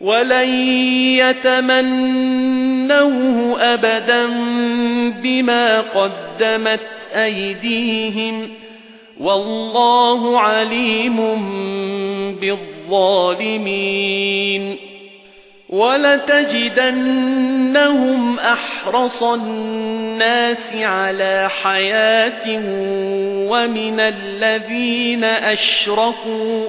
وَلَن يَتَمَنَّوْهُ أَبَدًا بِمَا قَدَّمَتْ أَيْدِيهِمْ وَاللَّهُ عَلِيمٌ بِالظَّالِمِينَ وَلَتَجِدَنَّهُمْ أَحْرَصَ النَّاسِ عَلَى حَيَاةٍ وَمِنَ الَّذِينَ أَشْرَكُوا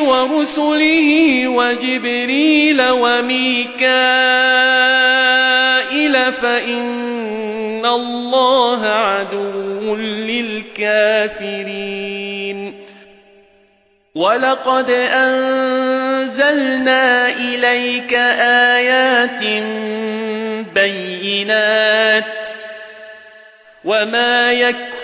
وَرُسُلِهِ وَجِبْرِيلَ وَمِيكَائِيلَ فَإِنَّ اللَّهَ عَدُوٌّ لِلْكَافِرِينَ. وَلَقَدْ أَنزَلْنَا إِلَيْكَ آيَاتٍ بَيِّنَاتٍ وَمَا يَكْفُرُ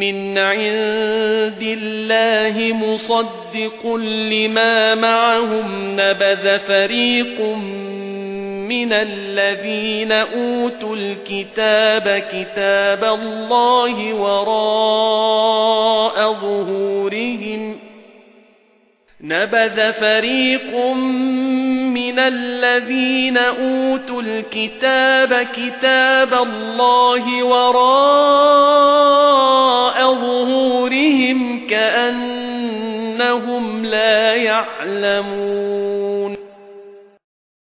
مِنْ عِندِ اللَّهِ مُصَدِّقٌ لِمَا مَعَهُمْ نَبَذَ فَرِيقٌ مِنَ الَّذِينَ أُوتُوا الْكِتَابَ كِتَابَ اللَّهِ وَرَاءَ ظُهُورِهِمْ نَبَذَ فَرِيقٌ مِنَ الَّذِينَ أُوتُوا الْكِتَابَ كِتَابَ اللَّهِ وَرَاءَ كَأَنَّهُمْ لَا يَعْلَمُونَ